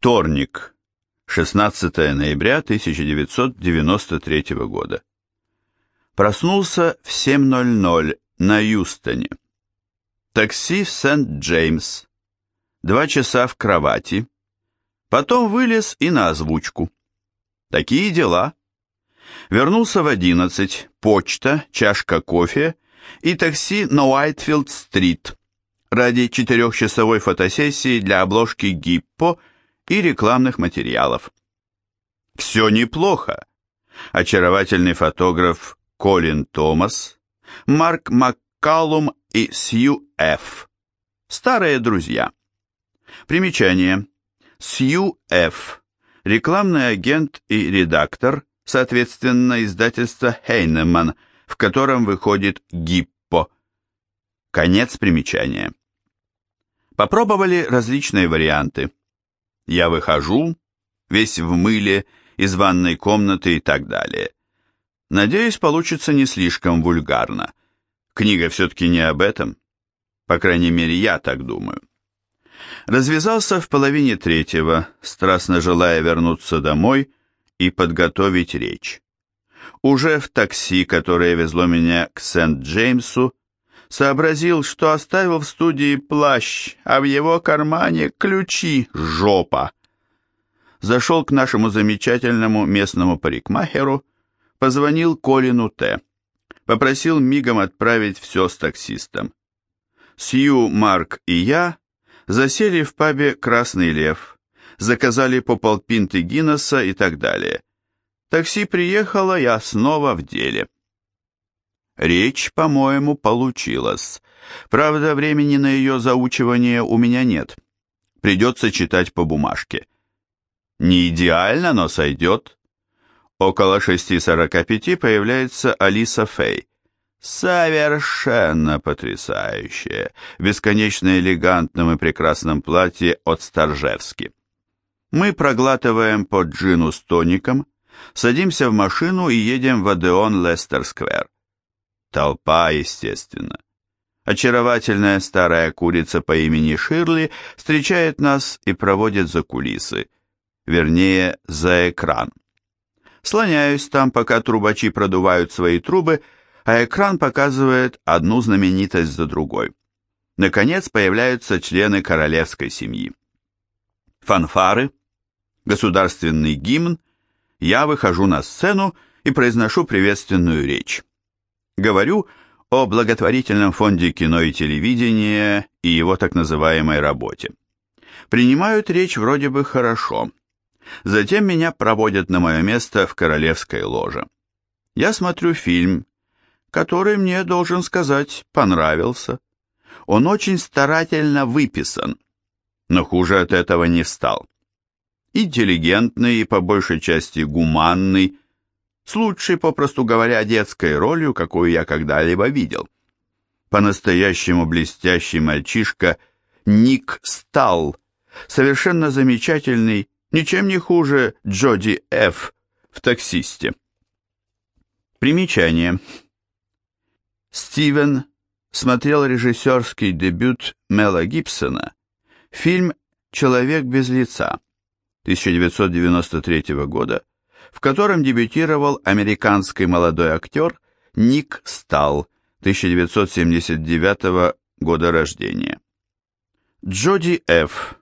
Вторник, 16 ноября 1993 года. Проснулся в 7.00 на Юстоне. Такси в Сент-Джеймс. Два часа в кровати. Потом вылез и на озвучку. Такие дела. Вернулся в 11, почта, чашка кофе и такси на Уайтфилд-стрит ради четырехчасовой фотосессии для обложки Гиппо и рекламных материалов. Все неплохо. Очаровательный фотограф Колин Томас, Марк Маккалум и Сью Ф. Старые друзья. Примечание. Сью Ф. Рекламный агент и редактор, соответственно, издательства Хейнеман, в котором выходит Гиппо. Конец примечания. Попробовали различные варианты. Я выхожу, весь в мыле, из ванной комнаты и так далее. Надеюсь, получится не слишком вульгарно. Книга все-таки не об этом. По крайней мере, я так думаю. Развязался в половине третьего, страстно желая вернуться домой и подготовить речь. Уже в такси, которое везло меня к Сент-Джеймсу, сообразил, что оставил в студии плащ, а в его кармане ключи жопа. Зашел к нашему замечательному местному парикмахеру, позвонил Колину Т. Попросил мигом отправить все с таксистом. Сью, Марк и я засели в пабе «Красный лев», заказали по полпинты Гиннесса и так далее. Такси приехало, я снова в деле. Речь, по-моему, получилась. Правда, времени на ее заучивание у меня нет. Придется читать по бумажке. Не идеально, но сойдет. Около 6.45 появляется Алиса Фэй. Совершенно потрясающая, бесконечно элегантном и прекрасном платье от Старжевски. Мы проглатываем по джину с тоником, садимся в машину и едем в Адеон Лестер-сквер. Толпа, естественно. Очаровательная старая курица по имени Ширли встречает нас и проводит за кулисы, вернее, за экран. Слоняюсь там, пока трубачи продувают свои трубы, а экран показывает одну знаменитость за другой. Наконец появляются члены королевской семьи. Фанфары, государственный гимн, я выхожу на сцену и произношу приветственную речь. Говорю о благотворительном фонде кино и телевидения и его так называемой работе. Принимают речь вроде бы хорошо. Затем меня проводят на мое место в королевской ложе. Я смотрю фильм, который мне, должен сказать, понравился. Он очень старательно выписан, но хуже от этого не стал. Интеллигентный и по большей части гуманный, с лучшей, попросту говоря, детской ролью, какую я когда-либо видел. По-настоящему блестящий мальчишка Ник Стал, совершенно замечательный, ничем не хуже Джоди Ф. в «Таксисте». Примечание. Стивен смотрел режиссерский дебют Мела Гибсона, фильм «Человек без лица» 1993 года, в котором дебютировал американский молодой актер Ник Стал, 1979 года рождения. Джоди Ф.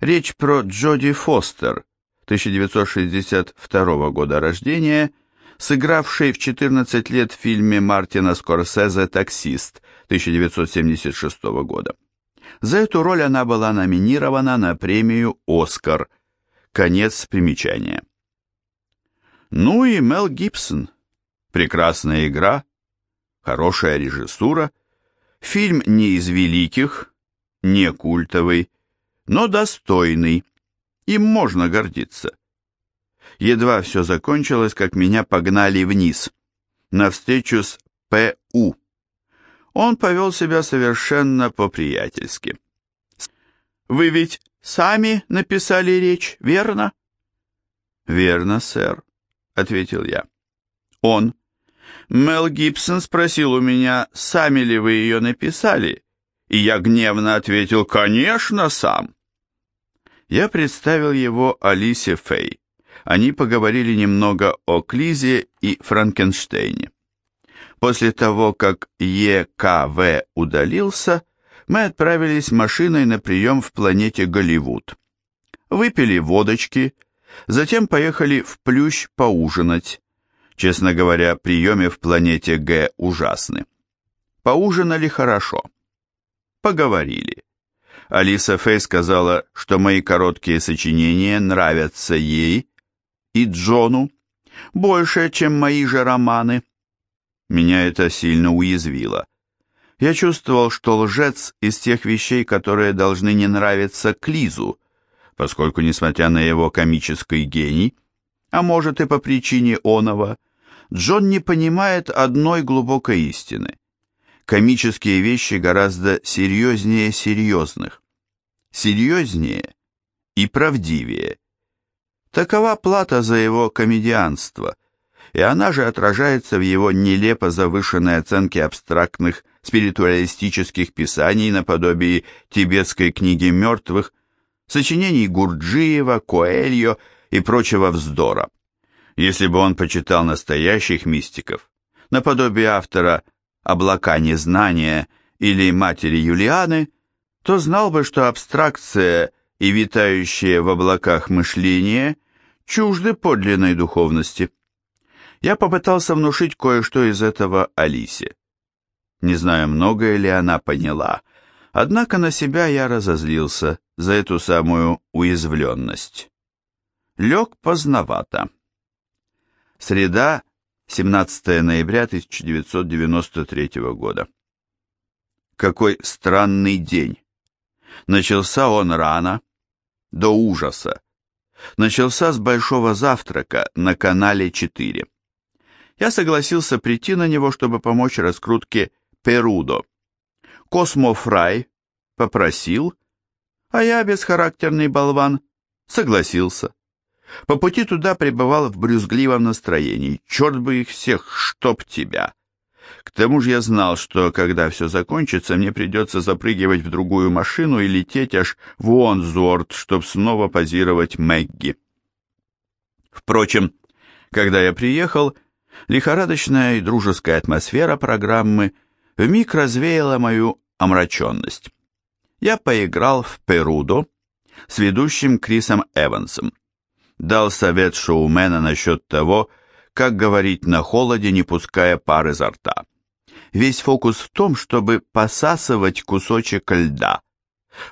Речь про Джоди Фостер, 1962 года рождения, сыгравшей в 14 лет в фильме Мартина Скорсезе «Таксист» 1976 года. За эту роль она была номинирована на премию «Оскар». Конец примечания. Ну и Мел Гибсон. Прекрасная игра, хорошая режиссура. Фильм не из великих, не культовый, но достойный. Им можно гордиться. Едва все закончилось, как меня погнали вниз, на встречу с П.У. Он повел себя совершенно по-приятельски. «Вы ведь сами написали речь, верно?» «Верно, сэр», ответил я. Он. Мел Гибсон спросил у меня, сами ли вы ее написали, и я гневно ответил, конечно, сам. Я представил его Алисе Фей. Они поговорили немного о Клизе и Франкенштейне. После того, как ЕКВ удалился, мы отправились машиной на прием в планете Голливуд. Выпили водочки, затем поехали в Плющ поужинать. Честно говоря, приемы в планете Г ужасны. Поужинали хорошо. Поговорили. Алиса Фей сказала, что мои короткие сочинения нравятся ей и Джону больше, чем мои же романы. Меня это сильно уязвило. Я чувствовал, что лжец из тех вещей, которые должны не нравиться Клизу, поскольку, несмотря на его комический гений, а может и по причине оного, Джон не понимает одной глубокой истины. Комические вещи гораздо серьезнее серьезных. Серьезнее и правдивее. Такова плата за его комедианство, и она же отражается в его нелепо завышенной оценке абстрактных спиритуалистических писаний наподобие тибетской книги мертвых, сочинений Гурджиева, Коэльо и прочего вздора. Если бы он почитал настоящих мистиков, наподобие автора «Облака незнания» или «Матери Юлианы», то знал бы, что абстракция и витающее в облаках мышление чужды подлинной духовности. Я попытался внушить кое-что из этого Алисе. Не знаю, многое ли она поняла, однако на себя я разозлился за эту самую уязвленность. Лег поздновато. Среда, 17 ноября 1993 года. Какой странный день. Начался он рано, до ужаса. Начался с большого завтрака на канале 4. Я согласился прийти на него, чтобы помочь раскрутке Перудо. Космо Фрай попросил, а я, бесхарактерный болван, согласился. По пути туда пребывал в брюзгливом настроении. Черт бы их всех, чтоб тебя! К тому же я знал, что когда все закончится, мне придется запрыгивать в другую машину и лететь аж в Уонзуорт, чтоб снова позировать Мэгги. Впрочем, когда я приехал, лихорадочная и дружеская атмосфера программы вмиг развеяла мою омраченность. Я поиграл в Перудо с ведущим Крисом Эвансом дал совет шоумена насчет того, как говорить на холоде, не пуская пар изо рта. Весь фокус в том, чтобы посасывать кусочек льда.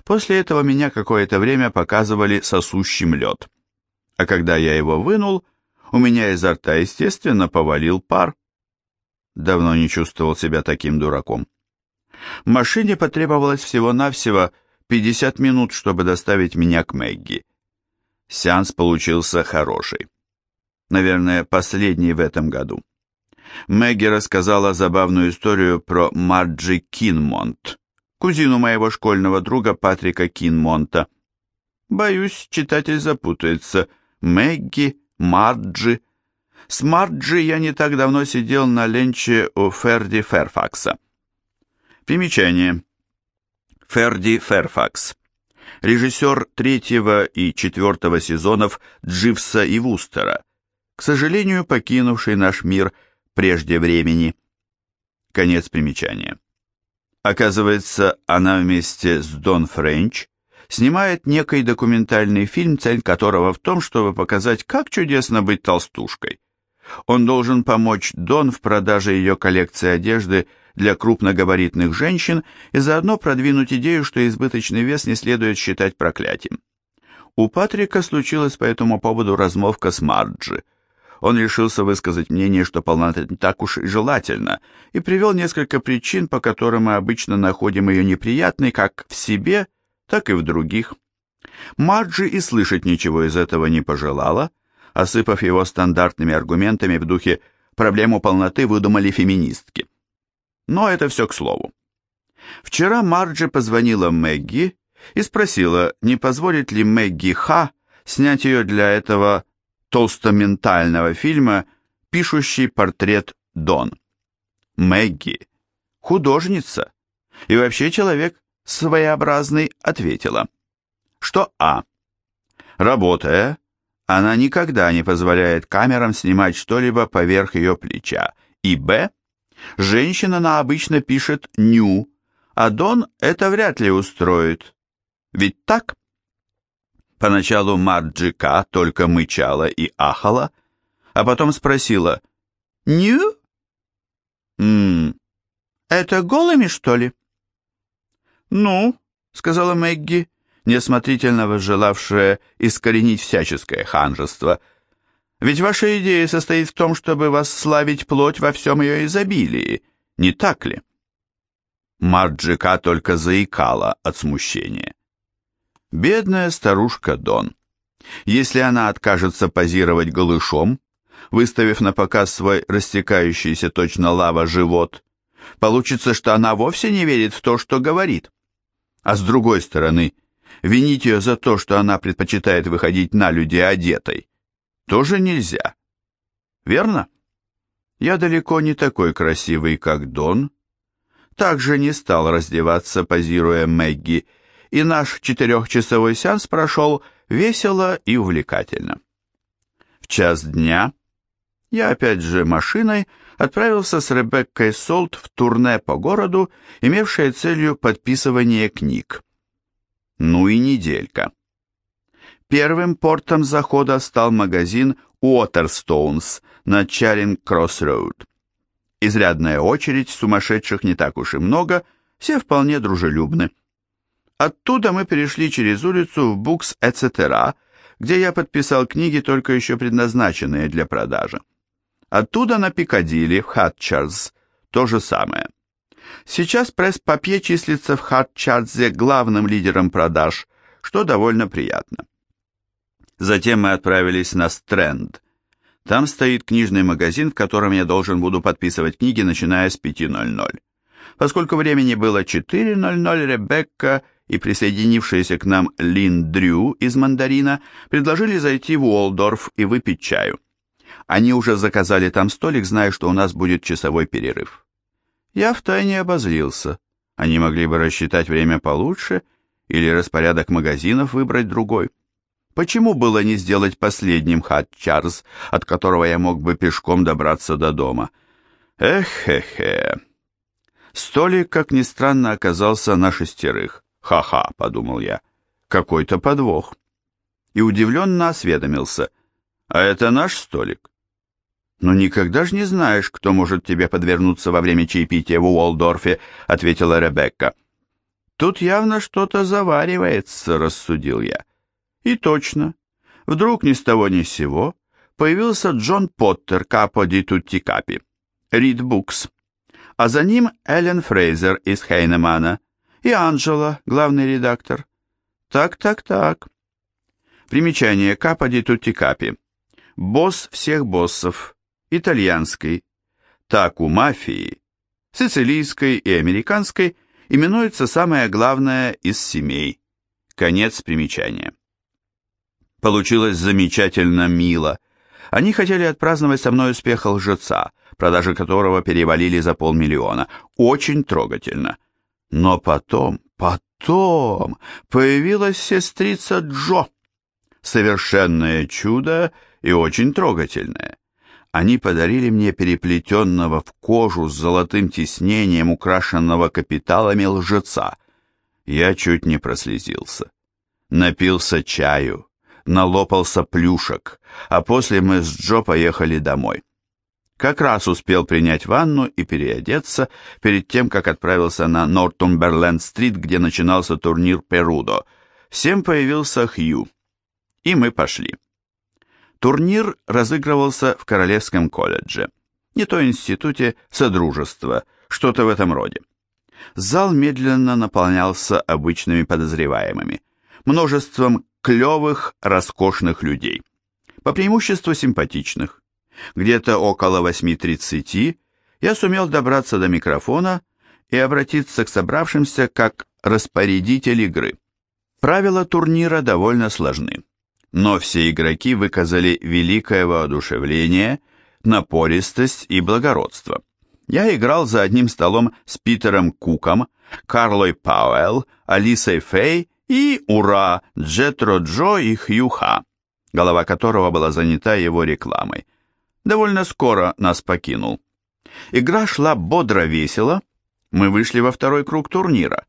После этого меня какое-то время показывали сосущим лед. А когда я его вынул, у меня изо рта, естественно, повалил пар. Давно не чувствовал себя таким дураком. Машине потребовалось всего-навсего 50 минут, чтобы доставить меня к Мэгги. Сеанс получился хороший. Наверное, последний в этом году. Мэгги рассказала забавную историю про Марджи Кинмонт, кузину моего школьного друга Патрика Кинмонта. Боюсь, читатель запутается. Мэгги, Марджи. С Марджи я не так давно сидел на ленче у Ферди Ферфакса. Примечание. Ферди Ферфакс режиссер третьего и четвертого сезонов Дживса и Вустера, к сожалению, покинувший наш мир прежде времени. Конец примечания. Оказывается, она вместе с Дон Френч снимает некий документальный фильм, цель которого в том, чтобы показать, как чудесно быть толстушкой. Он должен помочь Дон в продаже ее коллекции одежды для крупногабаритных женщин и заодно продвинуть идею, что избыточный вес не следует считать проклятием. У Патрика случилась по этому поводу размовка с Марджи. Он решился высказать мнение, что полнота не так уж и желательно, и привел несколько причин, по которым мы обычно находим ее неприятной как в себе, так и в других. Марджи и слышать ничего из этого не пожелала, осыпав его стандартными аргументами в духе «проблему полноты выдумали феминистки». Но это все к слову. Вчера Марджи позвонила Мэгги и спросила, не позволит ли Мэгги Ха снять ее для этого толстоментального фильма «Пишущий портрет Дон». Мэгги, художница и вообще человек своеобразный, ответила, что А. Работая, она никогда не позволяет камерам снимать что-либо поверх ее плеча. И б. Женщина она обычно пишет «ню», а Дон это вряд ли устроит. Ведь так? Поначалу Марджика только мычала и ахала, а потом спросила «Ню?» «Ммм, это голыми, что ли?» «Ну», — сказала Мэгги, неосмотрительно возжелавшая искоренить всяческое ханжество, «ведь ваша идея состоит в том, чтобы восславить плоть во всем ее изобилии, не так ли?» Марджика только заикала от смущения. Бедная старушка Дон. Если она откажется позировать голышом, выставив на показ свой растекающийся точно лава живот, получится, что она вовсе не верит в то, что говорит. А с другой стороны, винить ее за то, что она предпочитает выходить на люди одетой, тоже нельзя. Верно? Я далеко не такой красивый, как Дон. Также не стал раздеваться, позируя Мэгги, и наш четырехчасовой сеанс прошел весело и увлекательно. В час дня я опять же машиной отправился с Ребеккой Солт в турне по городу, имевшее целью подписывание книг. Ну и неделька. Первым портом захода стал магазин Waterstones на Чаринг-Кроссроуд. Изрядная очередь, сумасшедших не так уж и много, все вполне дружелюбны. Оттуда мы перешли через улицу в Books Etc., где я подписал книги, только еще предназначенные для продажи. Оттуда на Пикадилли, в Хатчардс, то же самое. Сейчас пресс-папье числится в Хатчардзе главным лидером продаж, что довольно приятно. Затем мы отправились на Стрэнд. Там стоит книжный магазин, в котором я должен буду подписывать книги, начиная с 5.00. Поскольку времени было 4.00, Ребекка и присоединившаяся к нам Лин Дрю из «Мандарина» предложили зайти в Уолдорф и выпить чаю. Они уже заказали там столик, зная, что у нас будет часовой перерыв. Я втайне обозлился. Они могли бы рассчитать время получше или распорядок магазинов выбрать другой. Почему было не сделать последним хат Чарльз, от которого я мог бы пешком добраться до дома? Эх-хе-хе. Столик, как ни странно, оказался на шестерых. Ха-ха, подумал я. Какой-то подвох. И удивленно осведомился. А это наш столик? «Но никогда ж не знаешь, кто может тебе подвернуться во время чаепития в Уолдорфе», — ответила Ребекка. «Тут явно что-то заваривается», — рассудил я. И точно. Вдруг ни с того ни с сего появился Джон Поттер, капо ди тутти капи, Рид Букс, а за ним Эллен Фрейзер из Хейнемана и Анджела, главный редактор. Так-так-так. Примечание капо ди тутти капи. Босс всех боссов, итальянской, так у мафии, сицилийской и американской именуется самая главная из семей. Конец примечания. Получилось замечательно мило. Они хотели отпраздновать со мной успех лжеца, продажи которого перевалили за полмиллиона. Очень трогательно. Но потом, потом появилась сестрица Джо. Совершенное чудо и очень трогательное. Они подарили мне переплетенного в кожу с золотым тиснением, украшенного капиталами лжеца. Я чуть не прослезился. Напился чаю, налопался плюшек, а после мы с Джо поехали домой. Как раз успел принять ванну и переодеться перед тем, как отправился на Нортумберленд-стрит, где начинался турнир Перудо. Всем появился Хью, и мы пошли. Турнир разыгрывался в Королевском колледже, не то институте Содружества, что-то в этом роде. Зал медленно наполнялся обычными подозреваемыми, множеством клевых, роскошных людей, по преимуществу симпатичных. Где-то около 8.30 я сумел добраться до микрофона и обратиться к собравшимся как распорядитель игры. Правила турнира довольно сложны но все игроки выказали великое воодушевление, напористость и благородство. Я играл за одним столом с Питером Куком, Карлой Пауэлл, Алисой Фей И, ура, Джетро Джо и Хью Ха, голова которого была занята его рекламой. Довольно скоро нас покинул. Игра шла бодро-весело. Мы вышли во второй круг турнира.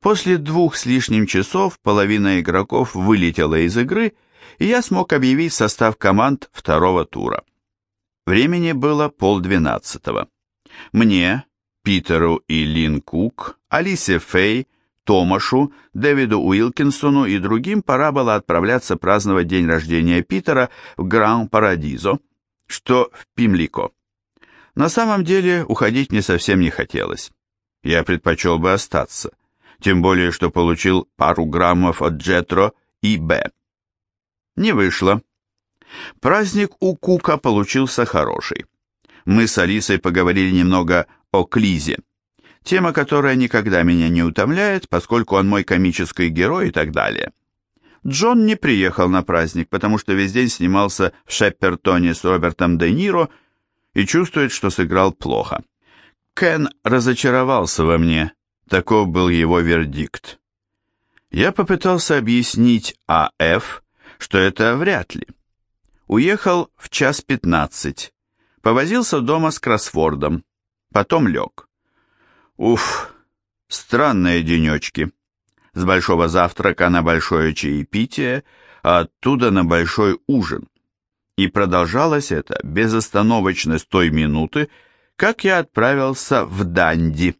После двух с лишним часов половина игроков вылетела из игры, и я смог объявить состав команд второго тура. Времени было полдвенадцатого. Мне, Питеру и Лин Кук, Алисе Фэй, Томашу, Дэвиду Уилкинсону и другим пора было отправляться праздновать день рождения Питера в Гран-Парадизо, что в Пимлико. На самом деле уходить мне совсем не хотелось. Я предпочел бы остаться, тем более что получил пару граммов от Джетро и Б. Не вышло. Праздник у Кука получился хороший. Мы с Алисой поговорили немного о Клизе. Тема, которая никогда меня не утомляет, поскольку он мой комический герой и так далее. Джон не приехал на праздник, потому что весь день снимался в Шеппертоне с Робертом Де Ниро и чувствует, что сыграл плохо. Кен разочаровался во мне, таков был его вердикт. Я попытался объяснить А.Ф., что это вряд ли. Уехал в час пятнадцать, повозился дома с кроссвордом, потом лег. Уф, странные денечки. С большого завтрака на большое чаепитие, а оттуда на большой ужин. И продолжалось это безостановочно с той минуты, как я отправился в Данди.